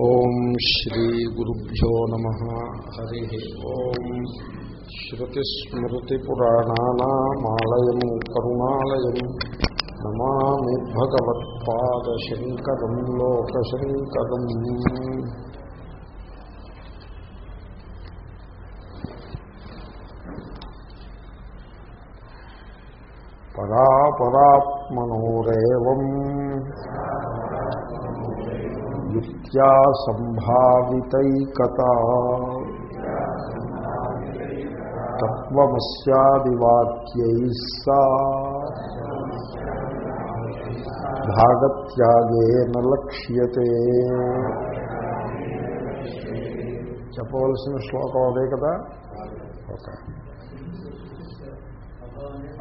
ఓం శ్రీ గురుభ్యో నమ. హరి ఓం. శ్రుతిస్మృతిపురాణానామాలయం కరుణాలయం. నమామి భగవత్పాదశంకరం లోకశంకరం. పరాపరాత్మనోరేవం విద్యా సంభావితైకత. తత్వమస్యాదివాక్యై సా భాగత్యాగేన లక్ష్యతే చెప్పవలసిన శ్లోకం అదే కదా? ఓకే.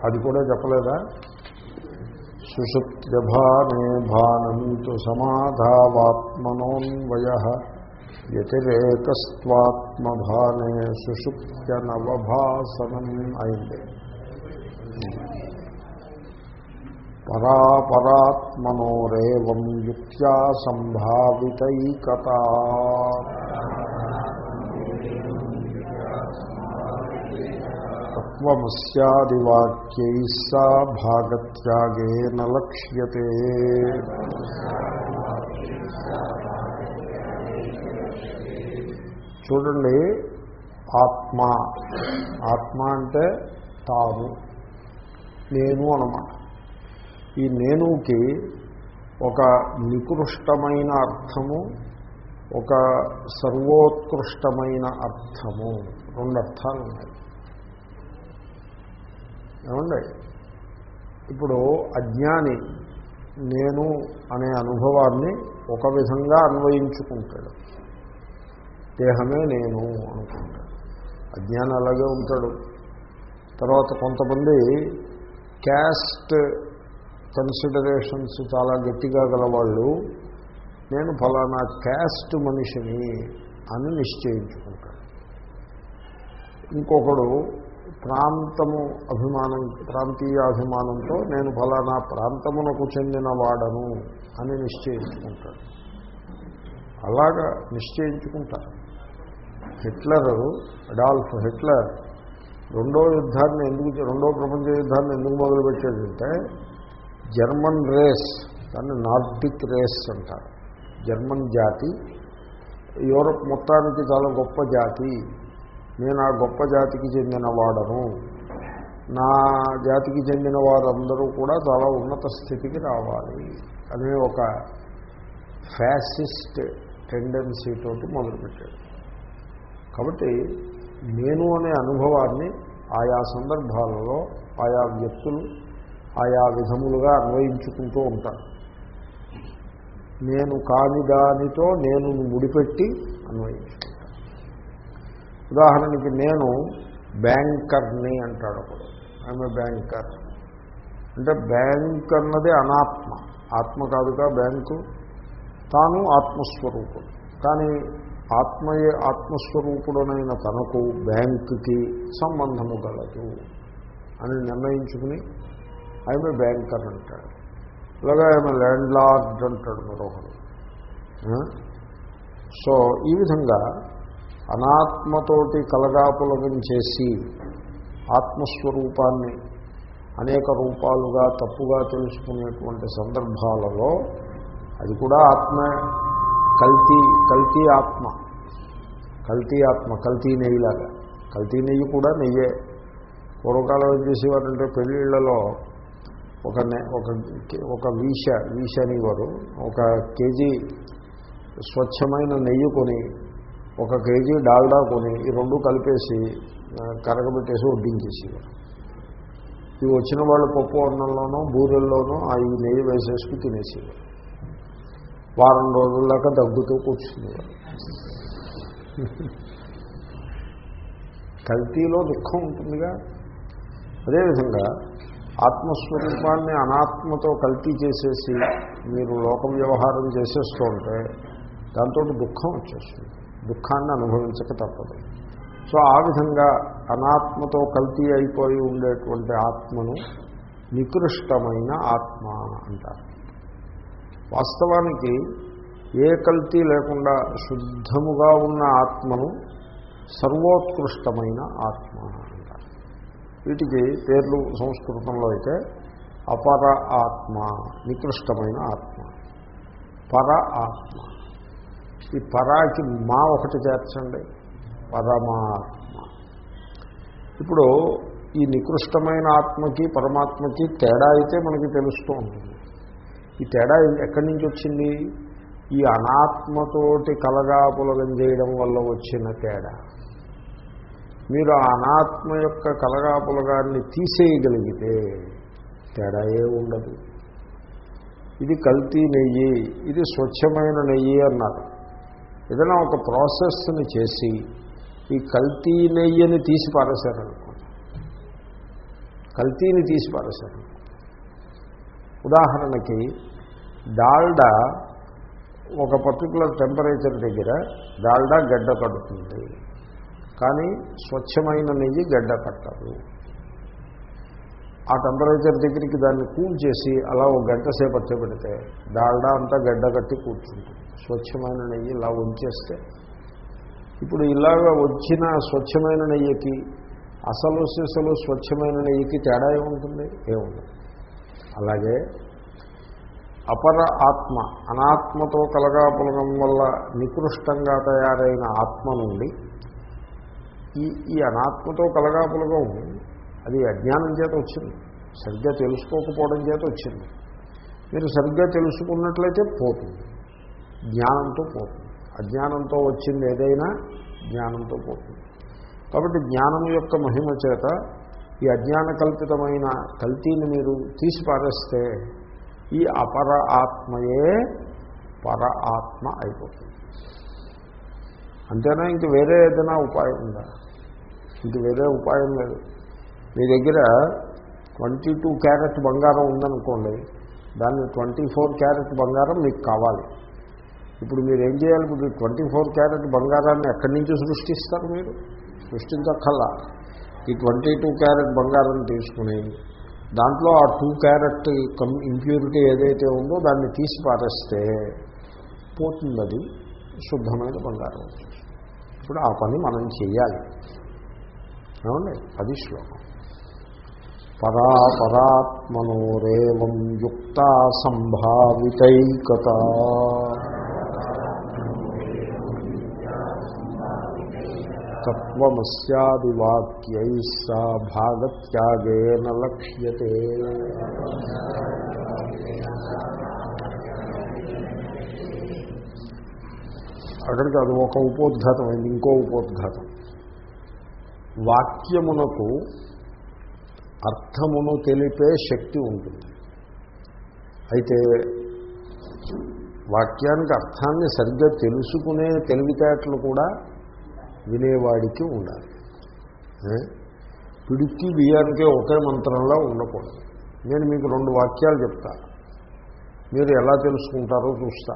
అది కూడా చెప్పలేదా? సుషుప్త్యభానే భానంతు సమాధావాత్మనోన్వయ వ్యతిరేకస్వాత్మభానే సుషుప్త్యనవభాసనం అయింది. పరాపరాత్మనోరేవం యుక్త్యా సంభావితైకత తత్వమస్యాదివాక్యై సా భాగత్యాగేన లక్ష్యతే. చూడండి ఆత్మ. ఆత్మ అంటే తాను నేను అనమాట. ఈ నేనుకి ఒక నికృష్టమైన అర్థము ఒక సర్వోత్కృష్టమైన అర్థము రెండు అర్థాలు ఉన్నాయి ఏమండి? ఇప్పుడు అజ్ఞాని నేను అనే అనుభవాన్ని ఒక విధంగా అన్వయించుకుంటాడు. దేహమే నేను అనుకుంటాడు. అజ్ఞాని అలాగే ఉంటాడు. తర్వాత కొంతమంది క్యాస్ట్ కన్సిడరేషన్స్ చాలా గట్టిగా గలవాళ్ళు నేను ఫలానా క్యాస్ట్ మనిషిని అని నిశ్చయించుకుంటాడు. ఇంకొకడు ప్రాంతము అభిమానం ప్రాంతీయ అభిమానంతో నేను ఫలానా ప్రాంతమునకు చెందిన వాడను అని నిశ్చయించుకుంటాడు. అలాగా నిశ్చయించుకుంటారు హిట్లర్ అడాల్ఫ్ హిట్లర్ రెండో యుద్ధాన్ని ఎందుకు రెండో ప్రపంచ యుద్ధాన్ని ఎందుకు మొదలుపెట్టాడంటే జర్మన్ రేస్ దాన్ని నార్డిక్ రేస్ అంటారు. జర్మన్ జాతి యూరప్ మొత్తానికి చాలా గొప్ప జాతి. నేను ఆ గొప్ప జాతికి చెందిన వాడను. నా జాతికి చెందిన వారందరూ కూడా చాలా ఉన్నత స్థితికి రావాలి అనే ఒక ఫ్యాసిస్ట్ టెండెన్సీతోటి మొదలుపెట్టాడు కాబట్టి నేను అనే అనుభవాన్ని ఆయా సందర్భాలలో ఆయా వ్యక్తులు ఆయా విధములుగా అన్వయించుకుంటూ ఉంటారు. నేను కాని దానితో నేను ముడిపెట్టి అన్వయించుకుంటాను ఉదాహరణకి నేను బ్యాంకర్ని అంటాడు ఒకడు. ఆమె బ్యాంకర్ అంటే బ్యాంక్ అన్నది అనాత్మ. ఆత్మ కాదుగా బ్యాంకు. తాను ఆత్మస్వరూపుడు. కానీ ఆత్మయే ఆత్మస్వరూపుడనైన తనకు బ్యాంకుకి సంబంధము గలదు అని నిర్ణయించుకుని ఆమె బ్యాంకర్ అంటాడు. ఇలాగా ఆమె ల్యాండ్ లార్డ్ అంటాడు మరొకరు సో ఈ విధంగా అనాత్మతోటి కలగాపులగం చేసి ఆత్మస్వరూపాన్ని అనేక రూపాలుగా తప్పుగా తెలుసుకునేటువంటి సందర్భాలలో అది కూడా ఆత్మ కల్తీ కల్తీ ఆత్మ. కల్తీ ఆత్మ కల్తీ నెయ్యిలాగా కల్తీ నెయ్యి కూడా నెయ్యే. పూర్వకాలం ఏం చేసేవారంటే పెళ్ళిళ్ళలో ఒక ఒక ఒక వీష వీష అనేవారు. ఒక కేజీ స్వచ్ఛమైన నెయ్యి కొని ఒక కేజీ డాల్డా కొని ఈ రెండు కలిపేసి కరగబెట్టేసి వడ్డించేసేవారు ఇవి వచ్చిన వాళ్ళు పప్పు అన్నంలోనూ బూరెల్లోనూ ఆ ఈ నెయ్యి వేసేసుకు తినేసేవారు వారం రోజుల్లాగా దగ్గుతూ కూర్చునేవారు కల్తీలో దుఃఖం ఉంటుందిగా. అదేవిధంగా ఆత్మస్వరూపాన్ని అనాత్మతో కల్తీ చేసేసి మీరు లోక వ్యవహారం చేసేస్తూ ఉంటే దాంతో దుఃఖం వచ్చేస్తుంది. దుఃఖాన్ని అనుభవించక తప్పదు. సో ఆ విధంగా అనాత్మతో కల్తీ అయిపోయి ఉండేటువంటి ఆత్మను నికృష్టమైన ఆత్మ అంటారు. వాస్తవానికి ఏ కల్తీ లేకుండా శుద్ధముగా ఉన్న ఆత్మను సర్వోత్కృష్టమైన ఆత్మ అంటారు. వీటికి పేర్లు సంస్కృతంలో అయితే అపర ఆత్మ నికృష్టమైన ఆత్మ పర ఆత్మ. ఈ పరాకి మా ఒకటి చేర్చండి. పరమాత్మ. ఇప్పుడు ఈ నికృష్టమైన ఆత్మకి పరమాత్మకి తేడా అయితే మనకి తెలుస్తూ ఉంటుంది. ఈ తేడా ఎక్కడి నుంచి వచ్చింది? ఈ అనాత్మతోటి కలగాపులగం చేయడం వల్ల వచ్చిన తేడా. మీరు ఆ అనాత్మ యొక్క కలగాపులగాన్ని తీసేయగలిగితే తేడా ఏ ఉండదు. ఇది కల్తీ నెయ్యి ఇది స్వచ్ఛమైన నెయ్యి అన్నారు. ఏదైనా ఒక ప్రాసెస్ని చేసి ఈ కల్తీ నెయ్యిని తీసి పారేశారనుకోండి. కల్తీని తీసి పారేశారు ఉదాహరణకి డాల్డా ఒక పర్టికులర్ టెంపరేచర్ దగ్గర డాల్డా గడ్డ కడుతుంది. కానీ స్వచ్ఛమైన నెయ్యి గడ్డ కట్టదు. ఆ టెంపరేచర్ దగ్గరికి దాన్ని కూల్ చేసి అలా ఒక గంట సేపు పెడితే డాల్డా అంతా గడ్డ కట్టి కూర్చుంటుంది. స్వచ్ఛమైన నెయ్యి ఇలా ఉంచేస్తే ఇప్పుడు ఇలాగ వచ్చిన స్వచ్ఛమైన నెయ్యికి అసలు సిసలు స్వచ్ఛమైన నెయ్యికి తేడా ఏముంటుంది? ఏముంది అలాగే అపర ఆత్మ అనాత్మతో కలగాపులగం వల్ల నికృష్టంగా తయారైన ఆత్మ నుండి ఈ ఈ అనాత్మతో కలగాపులగం అది అజ్ఞానం చేత వచ్చింది. సరిగ్గా తెలుసుకోకపోవడం చేత వచ్చింది. మీరు సరిగ్గా తెలుసుకున్నట్లయితే పోతుంది. జ్ఞానంతో పోతుంది. అజ్ఞానంతో వచ్చింది ఏదైనా జ్ఞానంతో పోతుంది. కాబట్టి జ్ఞానం యొక్క మహిమ చేత ఈ అజ్ఞాన కల్పితమైన కల్తీని మీరు తీసి పారేస్తే ఈ అపర ఆత్మయే పర ఆత్మ అయిపోతుంది. అంతేనా? ఇంక వేరే ఏదైనా ఉపాయం ఉందా? ఇంక వేరే ఉపాయం లేదు. మీ దగ్గర ట్వంటీ టూ క్యారెట్ బంగారం ఉందనుకోండి దాన్ని ట్వంటీ ఫోర్ క్యారెట్ బంగారం మీకు కావాలి. ఇప్పుడు మీరు ఏం చేయాలి? ఇప్పుడు ట్వంటీ ఫోర్ క్యారెట్ బంగారాన్ని ఎక్కడి నుంచి సృష్టిస్తారు మీరు? సృష్టించక్కల్లా ఈ ట్వంటీ టూ క్యారెట్ బంగారం తీసుకుని దాంట్లో ఆ టూ క్యారెట్ కం ఇంప్యూరిటీ ఏదైతే ఉందో దాన్ని తీసి పారేస్తే పోతుంది అది శుద్ధమైన బంగారం. ఇప్పుడు ఆ పని మనం చేయాలి ఏమండి? అది శ్లోకం. పరా పరాత్మనోరేవం యుక్త సంభావితైకత. తత్వమస్యాదివాక్యై సా భాగత్యాగేన లక్ష్యతే. అక్కడికి అది ఒక ఉపోద్ఘాతం అయింది ఇంకో ఉపోద్ఘాతం. వాక్యమునకు అర్థమును తెలిపే శక్తి ఉంటుంది. అయితే వాక్యానికి అర్థాన్ని సరిగ్గా తెలుసుకునే తెలివితేటలు కూడా వినేవాడికి ఉండాలి. పిడికి బియ్యానికి ఒకే మంత్రంలో ఉండకూడదు. నేను మీకు రెండు వాక్యాలు చెప్తా. మీరు ఎలా తెలుసుకుంటారో చూస్తా.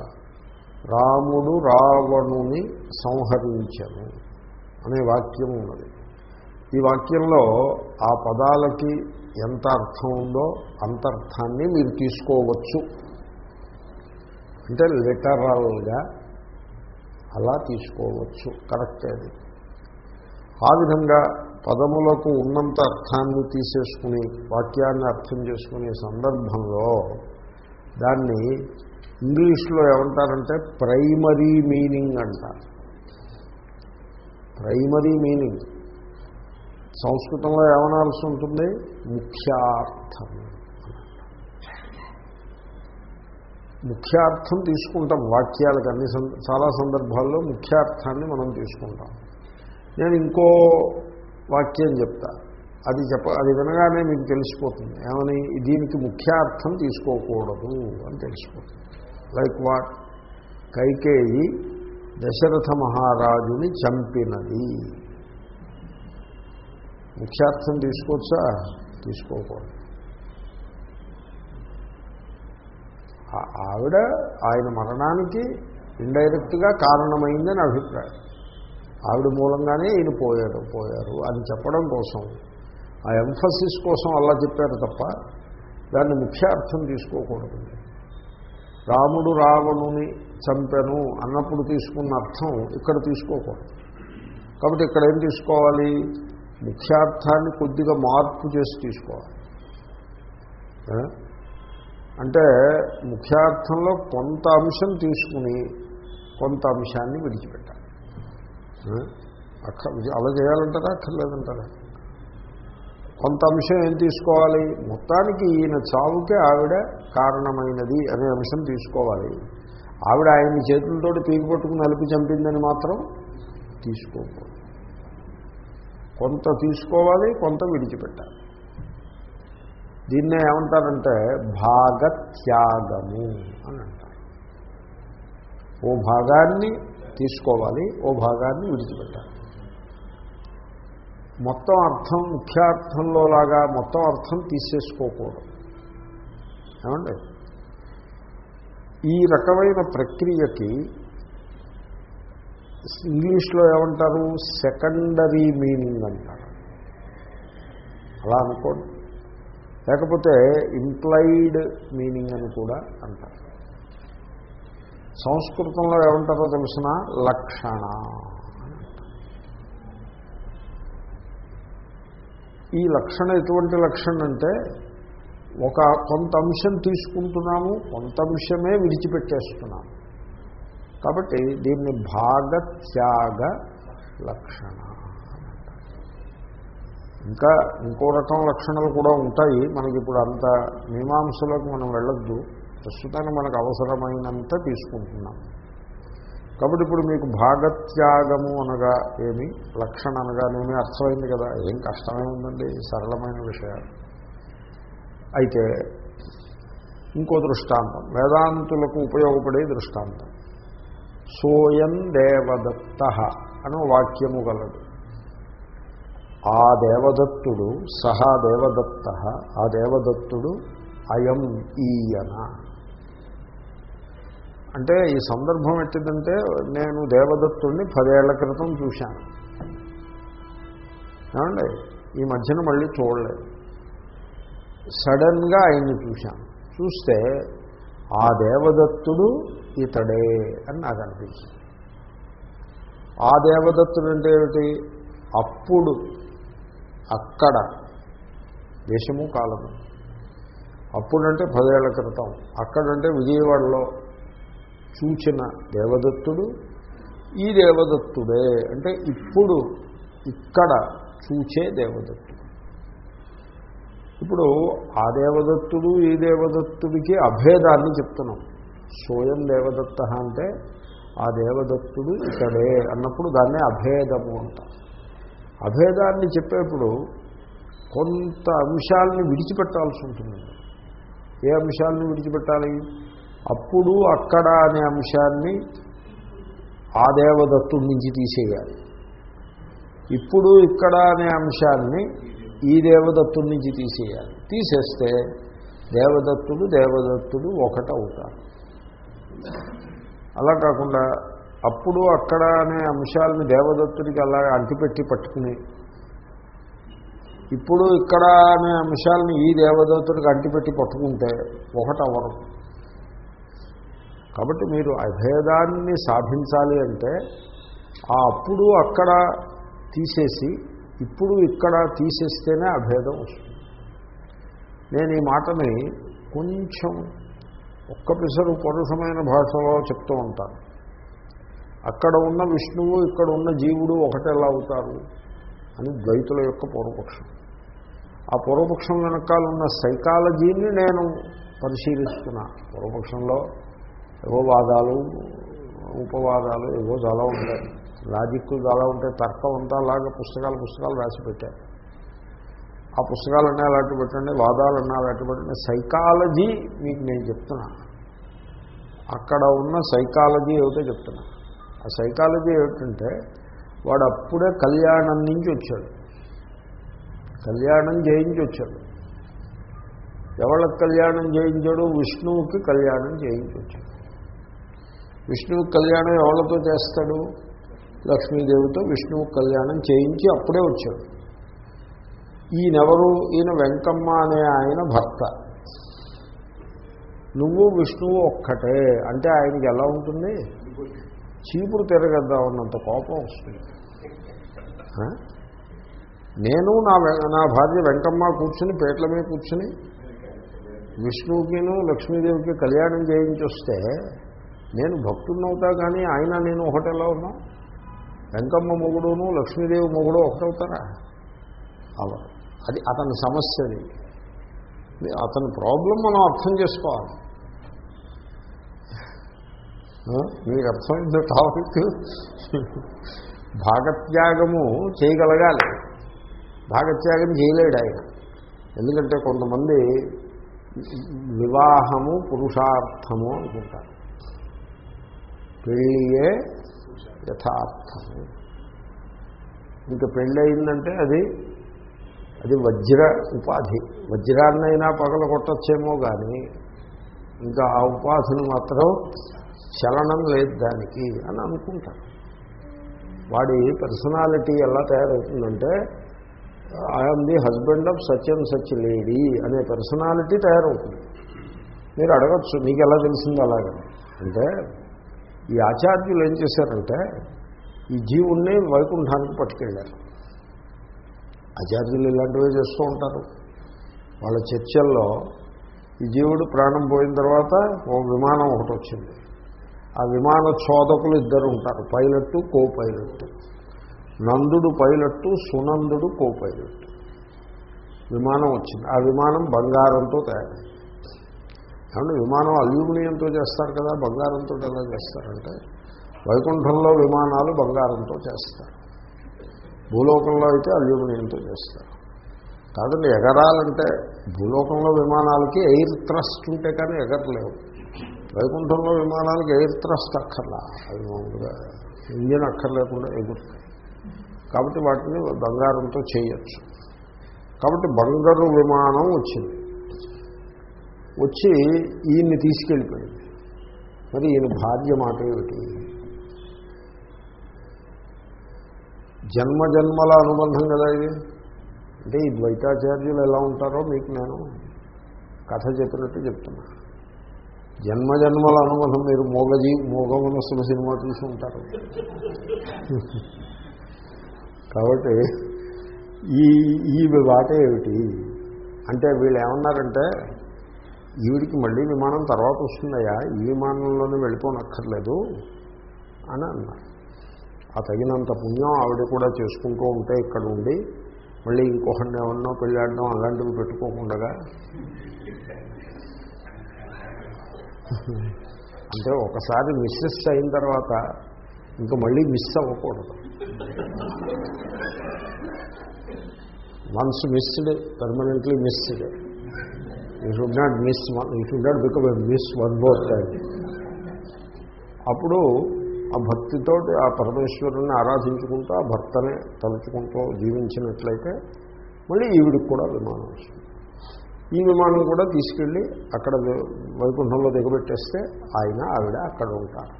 రాముడు రావణుని సంహరించను అనే వాక్యం ఉన్నది. ఈ వాక్యంలో ఆ పదాలకి ఎంత అర్థం ఉందో అంత అర్థాన్ని మీరు తీసుకోవచ్చు. అంటే లిటరల్గా అలా తీసుకోవచ్చు. కరెక్ట్ అది. ఆ విధంగా పదములకు ఉన్నంత అర్థాన్ని తీసేసుకుని వాక్యాన్ని అర్థం చేసుకునే సందర్భంలో దాన్ని ఇంగ్లీష్లో ఏమంటారంటే ప్రైమరీ మీనింగ్ అంటారు. Primary meaning. సంస్కృతంలో ఏమనాల్సి ఉంటుంది? ముఖ్యార్థం. ముఖ్యార్థం తీసుకుంటాం. వాక్యాలకు అన్ని చాలా సందర్భాల్లో ముఖ్యార్థాన్ని మనం తీసుకుంటాం. నేను ఇంకో వాక్యం చెప్తా. అది చెప్ప అది వినగానే మీకు తెలిసిపోతుంది. ఏమని? దీనికి ముఖ్యార్థం తీసుకోకూడదు అని తెలిసిపోతుంది. Like what? కైకేయి దశరథ మహారాజుని చంపినది. ముఖ్యార్థం తీసుకోవచ్చా? తీసుకోకూడదు. ఆవిడ ఆయన మరణానికి ఇండైరెక్ట్గా కారణమైందని అభిప్రాయం. ఆవిడ మూలంగానే ఈయన పోయాడు పోయారు అని చెప్పడం కోసం. ఆ ఎంఫసిస్ కోసం అలా చెప్పారు తప్ప దాన్ని ముఖ్యార్థం తీసుకోకూడదు. రాముడు రావణుని చంపెను అన్నప్పుడు తీసుకున్న అర్థం ఇక్కడ తీసుకోకూడదు. కాబట్టి ఇక్కడ ఏం తీసుకోవాలి? ముఖ్యార్థాన్ని కొద్దిగా మార్పు చేసి తీసుకోవాలి. అంటే ముఖ్యార్థంలో కొంత అంశం తీసుకుని కొంత అంశాన్ని విడిచిపెట్టాలి. అక్క అలా చేయాలంటారా? అక్కర్లేదంటారా? కొంత అంశం ఏం తీసుకోవాలి? మొత్తానికి ఈయన చావుకే ఆవిడ కారణమైనది అనే అంశం తీసుకోవాలి. ఆవిడ ఆయన చేతులతో పీకి పట్టుకుని నలిపి చంపిందని మాత్రం తీసుకోకూడదు. కొంత తీసుకోవాలి కొంత విడిచిపెట్టాలి. దీన్నే ఏమంటారంటే భాగత్యాగము అని అంటారు. ఓ భాగాన్ని తీసుకోవాలి ఓ భాగాన్ని విడిచిపెట్టాలి. మొత్తం అర్థం ముఖ్యార్థంలో లాగా మొత్తం అర్థం తీసేసుకోకూడదు. ఏమండి? ఈ రకమైన ప్రక్రియకి ఇంగ్లీష్లో ఏమంటారు? సెకండరీ మీనింగ్ అంటారు. అలా అనుకోండి. లేకపోతే ఇంప్లైడ్ మీనింగ్ అని కూడా అంటారు. సంస్కృతంలో ఏమంటారో తెలిసిన లక్షణ. ఈ లక్షణ ఎటువంటి లక్షణ అంటే ఒక కొంత అంశం తీసుకుంటున్నాము కొంత అంశమే విడిచిపెట్టేస్తున్నాము. కాబట్టి దీన్ని భాగత్యాగ లక్షణ ఇంకా ఇంకో రకం లక్షణాలు కూడా ఉంటాయి. మనకి ఇప్పుడు అంత మీమాంసలోకి మనం వెళ్ళొద్దు. ప్రస్తుతానికి మనకు అవసరమైనంత తీసుకుంటున్నాం. కాబట్టి ఇప్పుడు మీకు భాగత్యాగము అనగా ఏమి? లక్షణ అనగానేమి అర్థమైంది కదా. ఏం కష్టమే ఉందండి సరళమైన విషయాలు. అయితే ఇంకో దృష్టాంతం. వేదాంతులకు ఉపయోగపడే దృష్టాంతం. సోయం దేవదత్త అని వాక్యము గలదు. ఆ దేవదత్తుడు సహా దేవదత్త ఆ దేవదత్తుడు అయం ఈయన. అంటే ఈ సందర్భం ఎట్టిందంటే నేను దేవదత్తుడిని పదేళ్ళ క్రితం చూశాను. ఏమండి? ఈ మధ్యన మళ్ళీ చూడలేదు. సడన్గా ఆయన్ని చూశాను. చూస్తే ఆ దేవదత్తుడు ఇతడే అని నాకు అనిపించింది. ఆ దేవదత్తుడు అంటే ఏమిటి? అప్పుడు అక్కడ దేశము కాలము. అప్పుడంటే పదేళ్ళ క్రితం. అక్కడంటే విజయవాడలో చూచిన దేవదత్తుడు? ఈ దేవదత్తుడే. అంటే ఇప్పుడు ఇక్కడ చూచే దేవదత్తుడు. ఇప్పుడు ఆ దేవదత్తుడు ఈ దేవదత్తుడికి అభేదాన్ని చెప్తున్నాం. సోయం దేవదత్త అంటే ఆ దేవదత్తుడు ఇక్కడే అన్నప్పుడు దాన్నే అభేదము అంటారు అభేదాన్ని చెప్పేప్పుడు కొంత అంశాలని విడిచిపెట్టాల్సి ఉంటుందండి ఏ అంశాలను విడిచిపెట్టాలి? అప్పుడు అక్కడ అనే అంశాన్ని ఆ దేవదత్తుడి నుంచి తీసేయాలి. ఇప్పుడు ఇక్కడ అనే అంశాన్ని ఈ దేవదత్తుడి నుంచి తీసేయాలి. తీసేస్తే దేవదత్తుడు దేవదత్తుడు ఒకటవుతారు అలా కాకుండా అప్పుడు అక్కడ అనే అంశాలను దేవదత్తుడికి అలా అంటిపెట్టి పట్టుకుని ఇప్పుడు ఇక్కడ అనే అంశాలను ఈ దేవదత్తుడికి అంటిపెట్టి పట్టుకుంటే ఒకటవరం కాబట్టి మీరు అభేదాన్ని సాధించాలి అంటే ఆ అప్పుడు అక్కడ తీసేసి ఇప్పుడు ఇక్కడ తీసేస్తేనే అభేదం వస్తుంది. నేను ఈ మాటని కొంచెం ఒక్క పిసరు పరుషమైన భాషలో చెప్తూ ఉంటాను. అక్కడ ఉన్న విష్ణువు ఇక్కడ ఉన్న జీవుడు ఒకటెలా అవుతారు అని ద్వైతుల యొక్క పూర్వపక్షం. ఆ పూర్వపక్షం వెనకాల ఉన్న సైకాలజీని నేను పరిశీలిస్తున్నా. పూర్వపక్షంలో ఏవో వాదాలు ఉపవాదాలు ఏవో చాలా ఉంటాయి. లాజిక్ చాలా ఉంటాయి. తర్కం అంతా అలాగే పుస్తకాలు పుస్తకాలు రాసి పెట్టారు. ఆ పుస్తకాలన్నా అలాంటి పెట్టండి వాదాలన్నా అలాంటి పెట్టండి. సైకాలజీ మీకు నేను చెప్తున్నా. అక్కడ ఉన్న సైకాలజీ ఏమిటో చెప్తున్నా. ఆ సైకాలజీ ఏమిటంటే వాడు అప్పుడే కళ్యాణం నుంచి వచ్చాడు. కళ్యాణం చేయించి వచ్చాడు. ఎవళ్ళకి కళ్యాణం చేయించాడు విష్ణువుకి కళ్యాణం చేయించి వచ్చాడు. విష్ణువు కళ్యాణం ఎవరితో చేస్తాడు? లక్ష్మీదేవితో విష్ణువు కళ్యాణం చేయించి అప్పుడే వచ్చాడు. ఈయనెవరు? ఈయన వెంకమ్మ అనే ఆయన భర్త. నువ్వు విష్ణువు ఒక్కటే. అంటే ఆయనకి ఎలా ఉంటుంది? చీపురు తిరగద్దాం ఉన్నంత కోపం వస్తుంది. నేను నా నా భార్య వెంకమ్మ కూర్చుని పేట్ల మీద కూర్చుని విష్ణువుకిను లక్ష్మీదేవికి కళ్యాణం చేయించి వస్తే నేను భక్తున్నవుతా కానీ ఆయన నేను ఒకటెలా ఉన్నాం? వెంకమ్మ మొగుడును లక్ష్మీదేవి మొగుడు ఒకటవుతారా? అవరు అది అతని సమస్యది. అతని ప్రాబ్లం మనం అర్థం చేసుకోవాలి. మీకు అర్థమైంది టాపిక్? భాగత్యాగము చేయగలగాలి. భాగత్యాగం చేయలేడు ఆయన. ఎందుకంటే కొంతమంది వివాహము పురుషార్థము అనుకుంటారు. పెళ్ళియే యథార్థము ఇంకా పెళ్ళి అయిందంటే అది అది వజ్ర ఉపాధి. వజ్రాన్నైనా పగల కొట్టచ్చేమో కానీ ఇంకా ఆ ఉపాధిని మాత్రం చలనం లేదు దానికి అని అనుకుంటారు. వాడి పర్సనాలిటీ ఎలా తయారవుతుందంటే I am the husband of such and such lady అనే పర్సనాలిటీ తయారవుతుంది. మీరు అడగచ్చు మీకు ఎలా తెలిసింది అలాగని అంటే ఈ ఆచార్యులు ఏం చేశారంటే ఈ జీవుణ్ణి వైకుంఠానికి పట్టుకెళ్ళారు. ఆచార్యులు ఇలాంటివే చేస్తూ ఉంటారు. వాళ్ళ చర్చల్లో ఈ జీవుడు ప్రాణం పోయిన తర్వాత ఓ విమానం ఒకటి వచ్చింది. ఆ విమాన చోదకులు ఇద్దరు ఉంటారు పైలట్టు కో పైలట్టు నందుడు పైలట్టు సునందుడు కో పైలట్టు విమానం వచ్చింది. ఆ విమానం బంగారంతో తయారైంది. ఏమంటే విమానం అల్యూమినియంతో చేస్తారు కదా బంగారంతో ఎలా చేస్తారంటే వైకుంఠంలో విమానాలు బంగారంతో చేస్తారు. భూలోకంలో అయితే అల్యూమినియంతో చేస్తారు. కాదండి ఎగరాలంటే భూలోకంలో విమానాలకి ఎయిర్ థ్రస్ట్ ఉంటే కానీ ఎగరలేవు. వైకుంఠంలో విమానాలకి ఎయిర్ థ్రస్ట్ అక్కర్లా. అవి మామూలుగా ఇంజిన్ అక్కర్లేకుండా ఎగురుతాయి. కాబట్టి వాటిని బంగారంతో చేయొచ్చు. కాబట్టి బంగారు విమానం వచ్చింది. వచ్చి ఈయన్ని తీసుకెళ్ళిపోయింది మరి ఈయన భార్య మాట ఏమిటి? జన్మ జన్మల అనుబంధం కదా ఇది? అంటే ఈ ద్వైతాచార్యులు ఎలా ఉంటారో మీకు నేను కథ చెప్పినట్టు చెప్తున్నా. జన్మజన్మల అనుబంధం మీరు మోగజీ మోగమనస్సుల సినిమా చూసి ఉంటారు. కాబట్టి ఈ ఈ వాట ఏమిటి? అంటే వీళ్ళు ఏమన్నారంటే ఈవిడికి మళ్ళీ విమానం తర్వాత వస్తుందయ్యా ఈ విమానంలోనే వెళ్ళిపోనక్కర్లేదు అని అన్నారు. ఆ తగినంత పుణ్యం ఆవిడ కూడా చేసుకుంటూ ఉంటే ఇక్కడ ఉండి మళ్ళీ ఇంకొకరిని ఏమన్నా పెళ్ళాడడం అలాంటివి పెట్టుకోకుండా అంటే ఒకసారి మిస్సెస్ అయిన తర్వాత ఇంకా మళ్ళీ మిస్ అవ్వకూడదు. Once missed permanently missed you should not miss you should not become a miss one more time అప్పుడు ఆ భక్తితో ఆ పరమేశ్వరుని ఆరాధించుకుంటూ ఆ భర్తనే తలుచుకుంటూ జీవించినట్లయితే మళ్ళీ ఈవిడికి కూడా విమానం వస్తుంది. ఈ విమానం కూడా తీసుకెళ్ళి అక్కడ వైకుంఠంలో దిగబెట్టేస్తే ఆయన ఆవిడ అక్కడ ఉంటారు.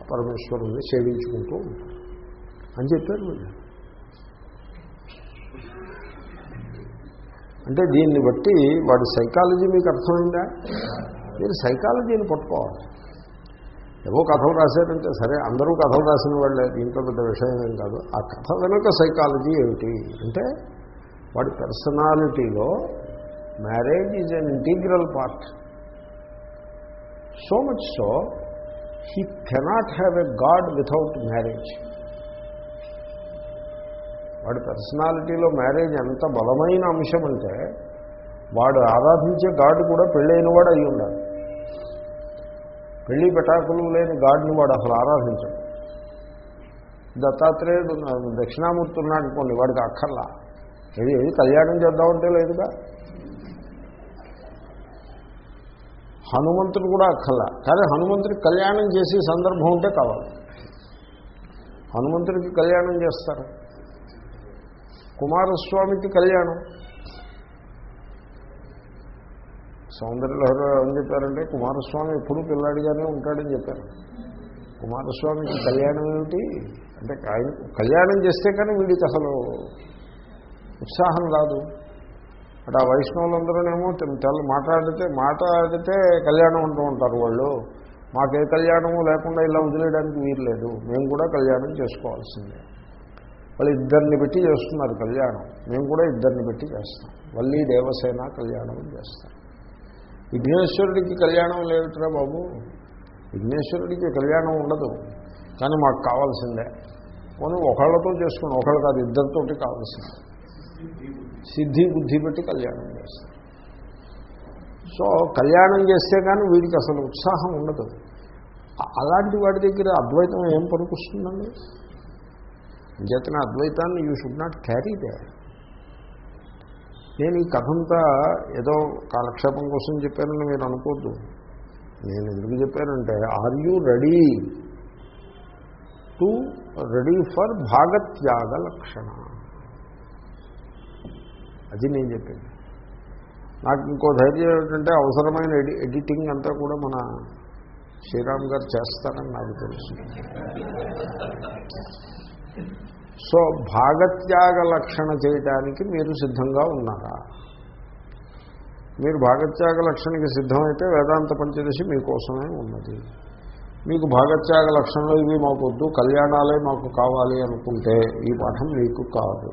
ఆ పరమేశ్వరుణ్ణి సేవించుకుంటూ ఉంటారు. అని చెప్పారు వీళ్ళు. అంటే దీన్ని బట్టి వాడి సైకాలజీ మీకు అర్థమైందా? మీరు సైకాలజీని పట్టుకోవాలి. ఏవో కథలు రాశారంటే సరే అందరూ కథలు రాసిన వాళ్ళే దీంట్లో పెద్ద విషయం ఏం కాదు. ఆ కథ వెనుక సైకాలజీ ఏమిటి? అంటే వాడి పర్సనాలిటీలో marriage is an integral part. So much so he cannot have a God without marriage. వాడి పర్సనాలిటీలో మ్యారేజ్ ఎంత బలమైన అంశం అంటే వాడు ఆరాధించే గాడ్ కూడా పెళ్ళైన వాడు అయి ఉండాలి. పెళ్ళి పెటాకులు లేని గాడ్ని వాడు అసలు ఆరాధించడు. దత్తాత్రేయుడు దక్షిణామూర్తి ఉన్నాడు అనుకోండి వాడికి అక్కర్లా. ఏది ఏది కళ్యాణం చేద్దామంటే లేదుగా? హనుమంతుడు కూడా అక్కర్లా. కానీ హనుమంతుడికి కళ్యాణం చేసే సందర్భం ఉంటే కావాలి. హనుమంతుడికి కళ్యాణం చేస్తారు. కుమారస్వామికి కళ్యాణం. సౌందర్యలహరి ఏం చెప్పారంటే కుమారస్వామి ఎప్పుడూ పిల్లాడిగానే ఉంటాడని చెప్పారు. కుమారస్వామికి కళ్యాణం ఏమిటి? అంటే కళ్యాణం చేస్తే కానీ వీడికి అసలు ఉత్సాహం రాదు. అటు ఆ వైష్ణవులందరూనేమో తె- తెల్ల మాట్లాడితే మాట్లాడితే కళ్యాణం అంటూ ఉంటారు వాళ్ళు. మాకే కళ్యాణము లేకుండా ఇలా వదిలేయడానికి వీలు లేదు మేము కూడా కళ్యాణం చేసుకోవాల్సిందే. వాళ్ళు ఇద్దరిని పెట్టి చేస్తున్నారు కళ్యాణం. మేము కూడా ఇద్దరిని పెట్టి చేస్తాం. వల్లి దేవసేన కళ్యాణం చేస్తాం. విఘ్నేశ్వరుడికి కళ్యాణం లేదురా బాబు? విఘ్నేశ్వరుడికి కళ్యాణం ఉండదు. కానీ మాకు కావాల్సిందే. మనం ఒకళ్ళతో చేసుకుని ఒకళ్ళు కాదు ఇద్దరితోటి కావాల్సిందే. సిద్ధి బుద్ధి పెట్టి కళ్యాణం చేస్తాం. సో కళ్యాణం చేస్తే కానీ వీడికి అసలు ఉత్సాహం ఉండదు. అలాంటి వాడి దగ్గర అద్వైతం ఏం పనికొస్తుందండి? అంచేతన అద్వైతాన్ని you should not carry they నేను ఈ కథంతా ఏదో కాలక్షేపం కోసం చెప్పానని మీరు అనుకోద్దు. నేను ఎందుకు చెప్పానంటే are you ready to ready for భాగత్యాగ లక్షణ? అది నేను చెప్పింది నాకు ఇంకో ధైర్యం ఏమిటంటే అవసరమైన ఎడి ఎడిటింగ్ అంతా కూడా మన శ్రీరామ్ గారు చేస్తారని నాకు తెలుసు. సో భాగత్యాగ లక్షణ చేయడానికి మీరు సిద్ధంగా ఉన్నారా? మీరు భాగత్యాగ లక్షణకి సిద్ధమైతే వేదాంత పంచదశి మీకోసమే ఉన్నది. మీకు భాగత్యాగ లక్షణంలో ఇవి మాకు వద్దు కళ్యాణాలే మాకు కావాలి అనుకుంటే ఈ పాఠం మీకు కాదు.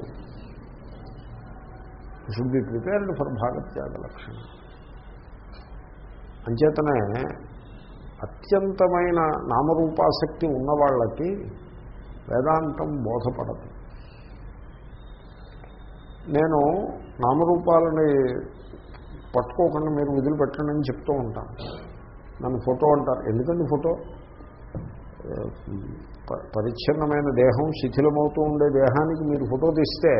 షుడ్ బి ప్రిపేర్డ్ ఫర్ భాగత్యాగ లక్షణం. అంచేతనే అత్యంతమైన నామరూపాసక్తి ఉన్న వాళ్ళకి వేదాంతం బోధపడదు. నేను నామరూపాలని పట్టుకోకుండా మీరు వదిలిపెట్టండి అని చెప్తూ ఉంటాను. నన్ను ఫోటో అంటారు. ఎందుకండి ఫోటో? ప- పరిచ్ఛిన్నమైన దేహం శిథిలమవుతూ ఉండే దేహానికి మీరు ఫోటో తీస్తే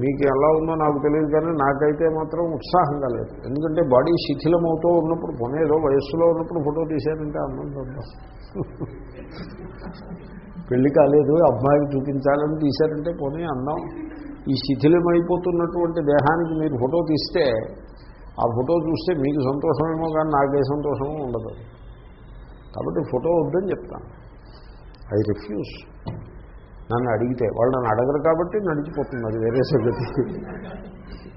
మీకు ఎలా ఉందో నాకు తెలియదు కానీ నాకైతే మాత్రం ఉత్సాహంగా లేదు. ఎందుకంటే బాడీ శిథిలమవుతూ ఉన్నప్పుడు పోనేదో వయస్సులో ఉన్నప్పుడు ఫోటో తీశారంటే అందం పెళ్ళి కాలేదు అమ్మాయికి చూపించాలని తీశారంటే పోనీ అందం. ఈ శిథిలమైపోతున్నటువంటి దేహానికి మీరు ఫోటో తీస్తే ఆ ఫోటో చూస్తే మీకు సంతోషమేమో కానీ నాకే సంతోషమో ఉండదు. కాబట్టి ఫోటో వద్దని చెప్తాను. I refuse. నన్ను అడిగితే వాళ్ళు నన్ను అడగరు కాబట్టి నడిచిపోతుంది అది వేరే సంగతి.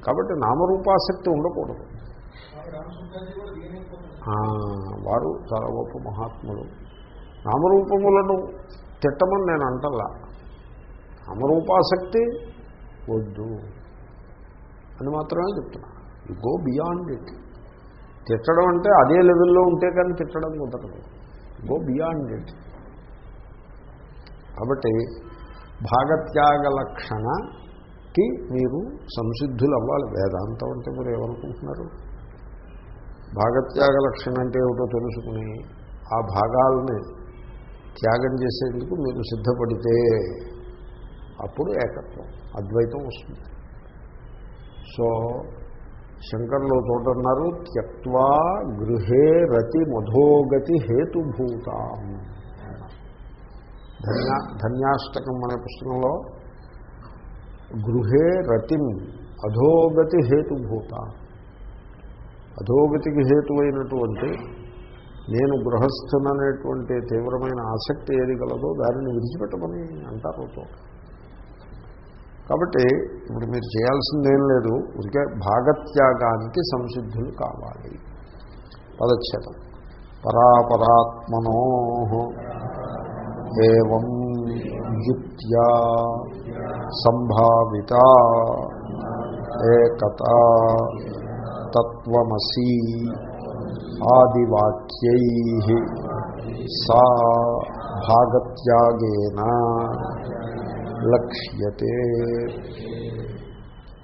కాబట్టి నామరూపాసక్తి ఉండకూడదు. వారు చాలా గొప్ప మహాత్ములు. నామరూపములను తిట్టమని నేను అంటల్లా. నామరూపాసక్తి వద్దు అని మాత్రమే చెప్తున్నా. యు గో బియాండ్ ఇట్ తిట్టడం అంటే అదే లెవెల్లో ఉంటే కానీ తిట్టడం కుదరదు. గో బియాండ్ ఇట్ కాబట్టి భాగత్యాగ లక్షణకి మీరు సంసిద్ధులు అవ్వాలి వేదాంతం అంటే మీరు ఏమనుకుంటున్నారు? భాగత్యాగ లక్షణ అంటే ఏమిటో తెలుసుకుని ఆ భాగాలని త్యాగం చేసేందుకు మీరు సిద్ధపడితే అప్పుడు ఏకత్వం అద్వైతం వస్తుంది. సో శంకర్లో చోట త్యక్వా గృహే రతి మధోగతి హేతుభూతాం. ధన్యా ధన్యాష్టకం అనే పుస్తకంలో గృహే రతిం అధోగతి హేతుభూత. అధోగతికి హేతువైనటువంటి నేను గృహస్థుననేటువంటి తీవ్రమైన ఆసక్తి ఏది గలదో దానిని విడిచిపెట్టమని అంటారు కాబట్టి ఇప్పుడు మీరు చేయాల్సిందేం లేదు ఉరికే భాగత్యాగానికి సంసిద్ధులు కావాలి. పదచ్ఛేదం. పరాపరాత్మనో. ఏం యుక్త్యా సంభావిత ఏకత తత్వమసి ఆదివాక్యై సా భాగత్యాగేన లక్ష్యతే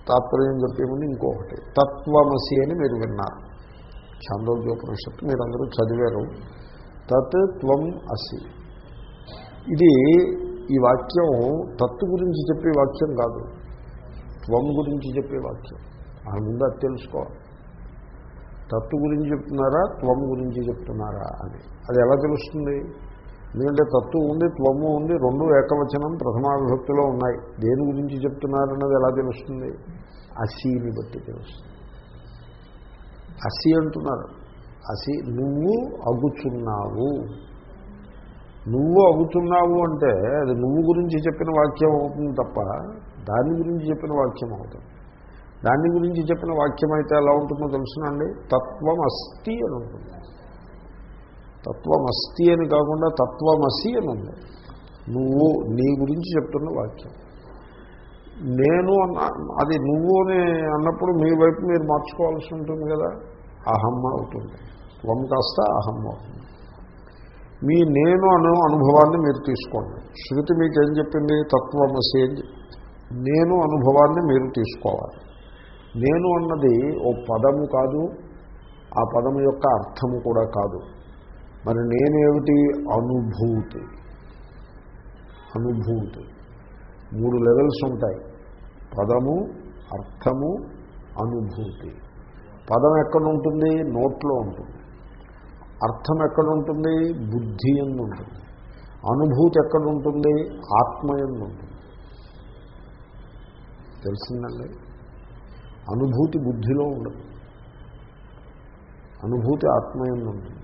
తాత్పర్యం చెప్పే ముందు ఇంకొకటి తత్వమసి అని మీరు విన్నారు. చాందోగ్యోపనిషత్తు మీరందరూ చదివారు. తత్ త్వం అసి. ఇది ఈ వాక్యం తత్తు గురించి చెప్పే వాక్యం కాదు. త్వం గురించి చెప్పే వాక్యం. ఆ ముందు అది తెలుసుకోవాలి తత్తు గురించి చెప్తున్నారా త్వం గురించి చెప్తున్నారా అని. అది ఎలా తెలుస్తుంది? ఎందుకంటే తత్తు ఉంది త్వము ఉంది రెండు ఏకవచనం ప్రథమావిభక్తిలో ఉన్నాయి. దేని గురించి చెప్తున్నారన్నది ఎలా తెలుస్తుంది? అసీని బట్టి తెలుస్తుంది. అసి అంటున్నారు. అసి నువ్వు అగుచున్నావు. నువ్వు అవుతున్నావు అంటే అది నువ్వు గురించి చెప్పిన వాక్యం అవుతుంది తప్ప దాని గురించి చెప్పిన వాక్యం అవుతుంది. దాని గురించి చెప్పిన వాక్యం అయితే ఎలా ఉంటుందో తెలుసునండి? తత్వం అస్థి అని ఉంటుంది. తత్వం అస్థి అని కాకుండా తత్వమసి అని ఉంది. నువ్వు నీ గురించి చెప్తున్న వాక్యం. నేను అన్న అది నువ్వు అని అన్నప్పుడు మీ వైపు మీరు మార్చుకోవాల్సి ఉంటుంది కదా? అహమ్మ అవుతుంది. త్వం కాస్త అహమ్మ అవుతుంది. మీ నేను అను అనుభవాన్ని మీరు తీసుకోండి. శృతి మీకు ఏం చెప్పింది? తత్వమసి అని నేను అనుభవాన్ని మీరు తీసుకోవాలి. నేను అన్నది ఓ పదము కాదు ఆ పదము యొక్క అర్థము కూడా కాదు. మరి నేనేమిటి? అనుభూతి. అనుభూతి. మూడు లెవెల్స్ ఉంటాయి. పదము అర్థము అనుభూతి. పదం ఎక్కడ ఉంటుంది? నోట్లో ఉంటుంది. అర్థం ఎక్కడ ఉంటుంది బుద్ధి ఎందు ఉంటుంది అనుభూతి ఎక్కడ ఉంటుంది ఆత్మ ఎందు ఉంటుంది తెలిసిందండి? అనుభూతి బుద్ధిలో ఉండదు. అనుభూతి ఆత్మ ఎందు ఉంటుంది